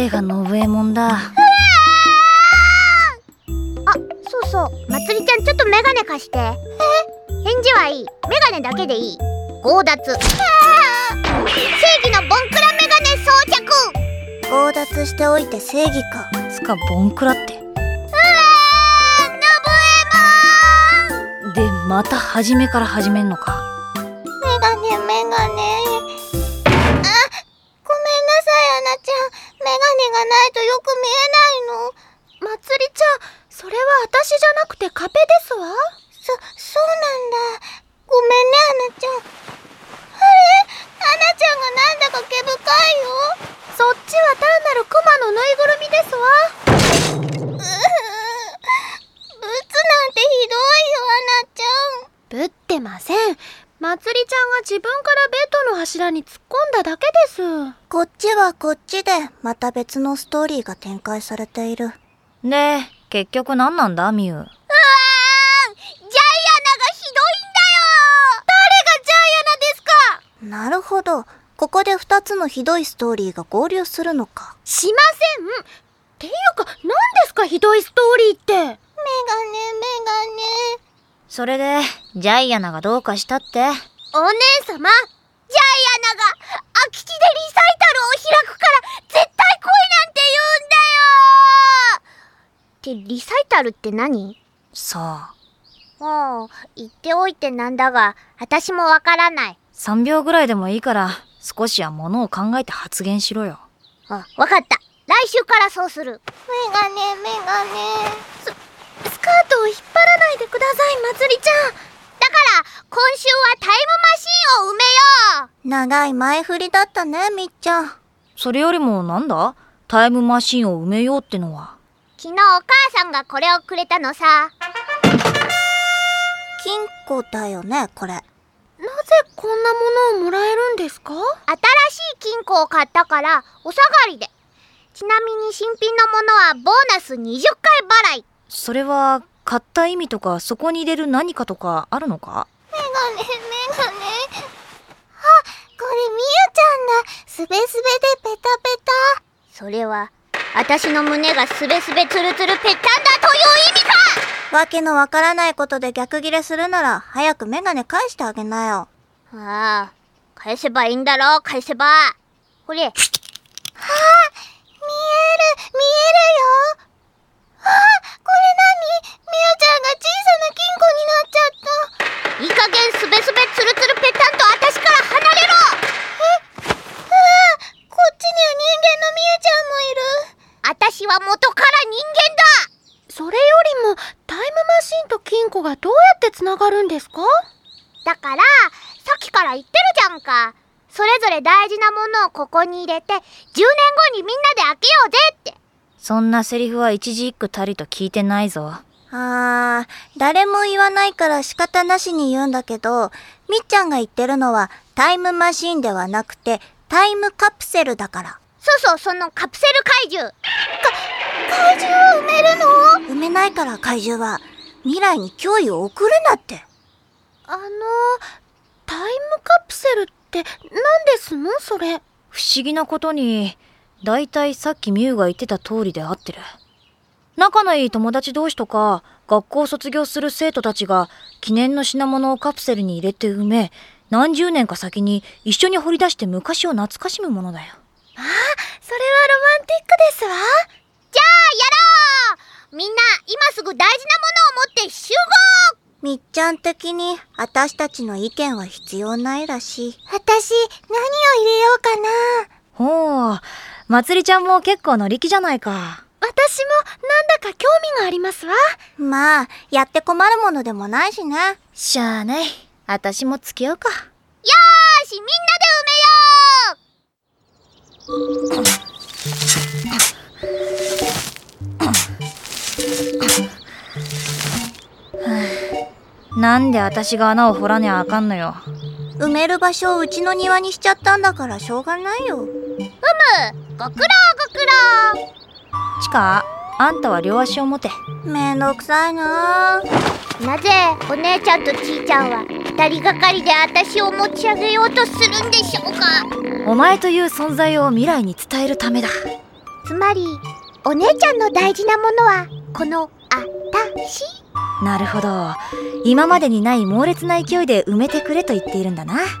誰が信右衛門だ。あそうそう。まつりちゃんちょっとメガネ貸して。え？返事はいい。メガネだけでいい。強奪。正義のボンクラメガネ装着。強奪しておいて正義か。つかボンクラって。でまた初めから始めんのかこっちはこっちでまた別のストーリーが展開されている。で結局何なんだミュウ。うわージャイアナがひどいんだよ。誰がジャイアナですか？なるほど。ここで2つのひどいストーリーが合流するのか。しません。っていうか何ですかひどいストーリーって？メガネメガネ。それでジャイアナがどうかしたって？お姉様ジャイアナが空き地でリサイタルを開くから絶対来いなんて言うんだよ。ってリサイタルって何？さあもう言っておいてなんだが私もわからない。3秒ぐらいでもいいから少しはものを考えて発言しろよ。あわかった。来週からそうする。メガネメガネスカートを引っ張らないでくださいまつりちゃん。だから今週はタイムマシーンを埋めよう。長い前振りだったねみっちゃん。それよりもなんだ？タイムマシンを埋めようってのは？昨日お母さんがこれをくれたのさ。金庫だよねこれ。なぜこんなものをもらえるんですか？新しい金庫を買ったからお下がりで。ちなみに新品のものはボーナス20回払い。それは買った意味とかそこに入れる何かとかあるのか？メガネメガネ。あこれみゆちゃんだすべすべでペタペタ。それは私の胸がすべすべつるつるぺったんだという意味か。わけのわからないことで逆ギレするなら早くメガネ返してあげなよ。ああ返せばいいんだろう返せば。これ。はあ見える見えるよ。あこれ何？ちゃんが小さな金庫になっちゃった。いい加減すべすべつるつるぺったんと私から離れろ。うわこっちには人間のみゆちゃんもいる。私は元から人間だ。それよりもタイムマシンと金庫がどうやってつながるんですか？だからさっきから言ってるじゃんか。それぞれ大事なものをここに入れて10年後にみんなで開けようぜって。そんなセリフは一字一句たりと聞いてないぞあー、誰も言わないから仕方なしに言うんだけど、みっちゃんが言ってるのはタイムマシンではなくてタイムカプセルだから。そうそうそのカプセル怪獣。怪獣を埋めるの？埋めないから怪獣は未来に脅威を送るなって。あのタイムカプセルって何ですの？それ。不思議なことにだいたいさっきミュウが言ってた通りで合ってる仲のいい友達同士とか学校を卒業する生徒たちが記念の品物をカプセルに入れて埋め何十年か先に一緒に掘り出して昔を懐かしむものだよ。ああそれはロマンティックですわ。じゃあやろう。みんな今すぐ大事なものを持って集合。みっちゃん的に私たちの意見は必要ないらしい。私、何を入れようかな。ほうまつりちゃんも結構乗り気じゃないか私もなんだか興味がありますわ。まあ、やって困るものでもないしね。しゃあない。私も付き合うか。よーしみんなで埋めよなんで私が穴を掘らねあかんのよ。埋める場所をうちの庭にしちゃったんだからしょうがないよ。うむご苦労ご苦チカあんたは両足を持て。めんどくさいな。労なぜお姉ちゃんとちーちゃんは二人がかりで私を持ち上げようとするんでしょうか？お前という存在を未来に伝えるためだ。つまりお姉ちゃんの大事なものはこのあたし？なるほど。今までにない猛烈な勢いで埋めてくれと言っているんだな。ああ離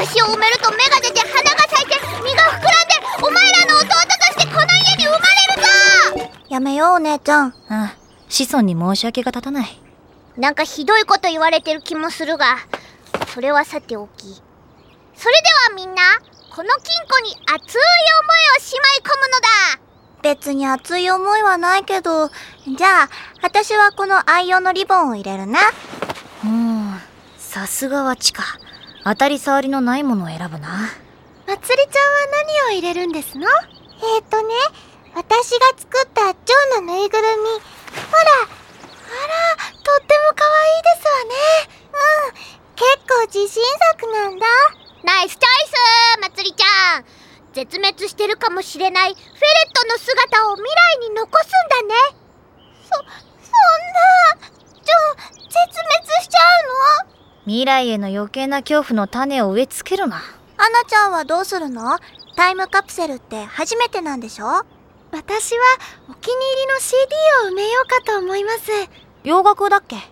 せ！私を埋めると芽が出てようお姉ちゃんあ子孫に申し訳が立たないなんかひどいこと言われてる気もするがそれはさておきそれではみんなこの金庫に熱い思いをしまい込むのだ別に熱い思いはないけど、じゃあ、私はこの愛用のリボンを入れるな。うん、さすがはチカ。当たり障りのないものを選ぶな。まつりちゃんは何を入れるんですの？えーとね、私が作った蝶のぬいぐるみ。ほら、あら、とっても可愛いですわね。うん、結構自信作なんだ。ナイスチョイスまつりちゃん絶滅してるかもしれないフェレットの姿を未来に残すんだねそ、そんな、ちょ、絶滅しちゃうの？未来への余計な恐怖の種を植え付けるな。アナちゃんはどうするの？タイムカプセルって初めてなんでしょ？私はお気に入りの CD を埋めようかと思います。洋楽だっけ？はい、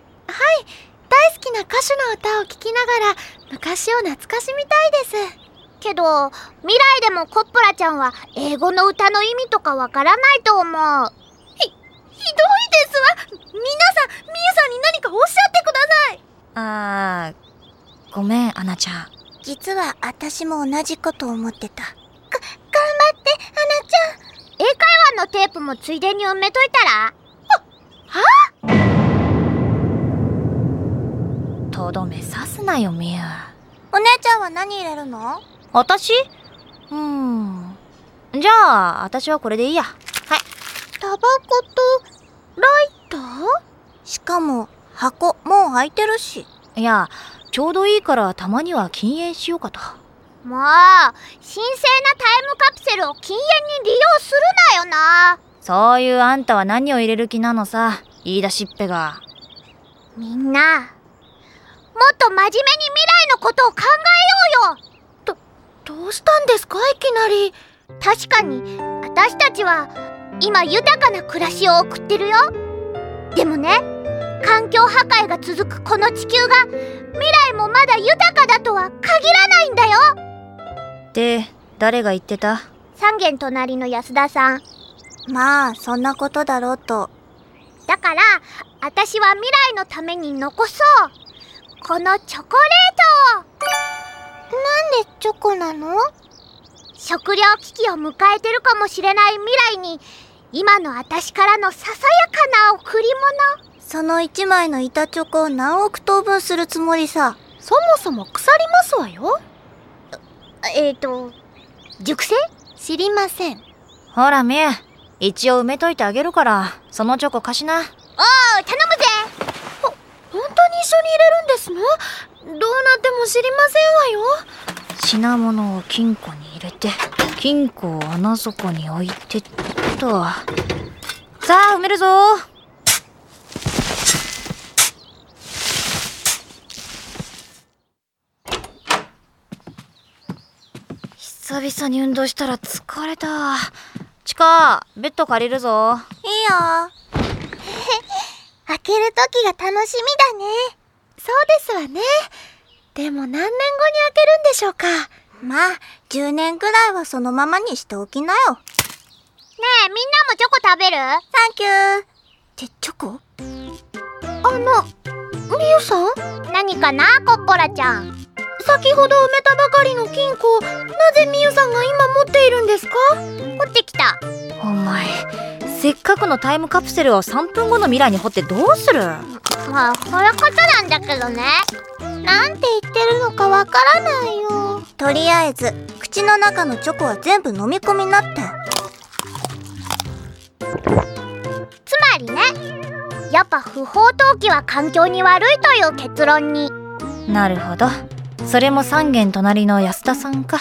大好きな歌手の歌を聴きながら昔を懐かしみたいです。けど未来でもコップラちゃんは英語の歌の意味とかわからないと思う。ひひどいですわ。皆さんみゆさんに何かおっしゃってください。あーごめんアナちゃん。実は私も同じこと思ってた。が頑張ってアナちゃんのテープもついでに埋めといたら？は？はとどめ刺すなよみゆお姉ちゃんは何入れるの？私？うん。じゃあ、私はこれでいいや。はい。タバコと、ライター？しかも、箱、もう開いてるし。いや、ちょうどいいからたまには禁煙しようかと。もう、神聖なタイムカプセルを禁煙に利用するなよな。そういうあんたは何を入れる気なのさ、言い出しっぺが。みんな、もっと真面目に未来のことを考えようよどうしたんですかいきなり確かに私たちは今豊かな暮らしを送ってるよでもね環境破壊が続くこの地球が未来もまだ豊かだとは限らないんだよで誰が言ってた？三軒隣の安田さん。まあそんなことだろうと。だから私は未来のために残そう。このチョコレートを。なんでチョコなの？食糧危機を迎えてるかもしれない未来に今の私からのささやかな贈り物。その一枚の板チョコを何億等分するつもりさ。そもそも腐りますわよえっ、ー、と熟成？知りません。ほらみゆ一応埋めといてあげるからそのチョコ貸しな。おー頼むぜ。ほ本当に一緒に入れるんですの？どうなっても知りませんわよ。品物を金庫に入れて金庫を穴底に置いてっと。さあ埋めるぞ久々に運動したら疲れたチカベッド借りるぞいいよ 開ける時が楽しみだねそうですわね。でも何年後に開けるんでしょうかまあ、10年ぐらいはそのままにしておきなよ。ねえ、みんなもチョコ食べる？サンキュー。ってチョコ？あの、みゆさん？何かなコッポラちゃん。先ほど埋めたばかりか？掘ってきた。お前、せっかくのタイムカプセルを3分後の未来に掘ってどうする？まあそういうことなんだけどね。なんて言ってるのかわからないよ。とりあえず口の中のチョコは全部飲み込みなって。つまりねやっぱ不法投棄は環境に悪いという結論に。なるほど。それも3軒隣の安田さんか